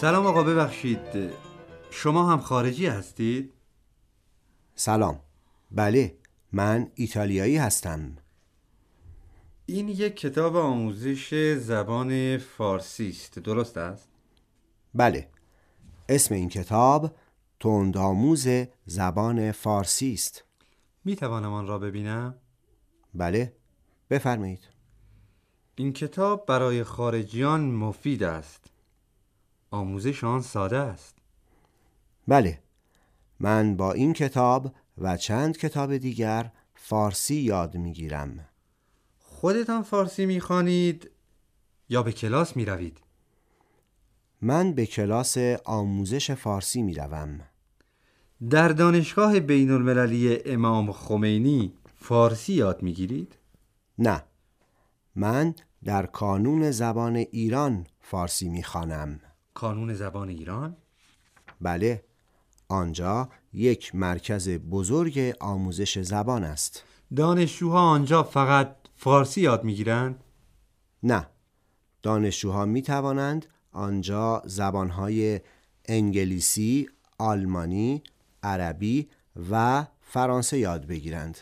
سلام آقا ببخشید. شما هم خارجی هستید؟ سلام. بله من ایتالیایی هستم. این یک کتاب آموزش زبان فارسی است. درست است؟ بله. اسم این کتاب تندآموز زبان فارسی است. می توانم آن را ببینم؟ بله بفرمایید. این کتاب برای خارجیان مفید است. آموزش آن ساده است بله من با این کتاب و چند کتاب دیگر فارسی یاد می‌گیرم خودتان فارسی می‌خوانید یا به کلاس می روید؟ من به کلاس آموزش فارسی می روم. در دانشگاه بین المللی امام خمینی فارسی یاد می‌گیرید؟ نه من در کانون زبان ایران فارسی می خوانم. کانون زبان ایران؟ بله آنجا یک مرکز بزرگ آموزش زبان است دانشجوها آنجا فقط فارسی یاد می‌گیرند؟ نه دانشجوها می توانند آنجا زبانهای انگلیسی، آلمانی، عربی و فرانسه یاد بگیرند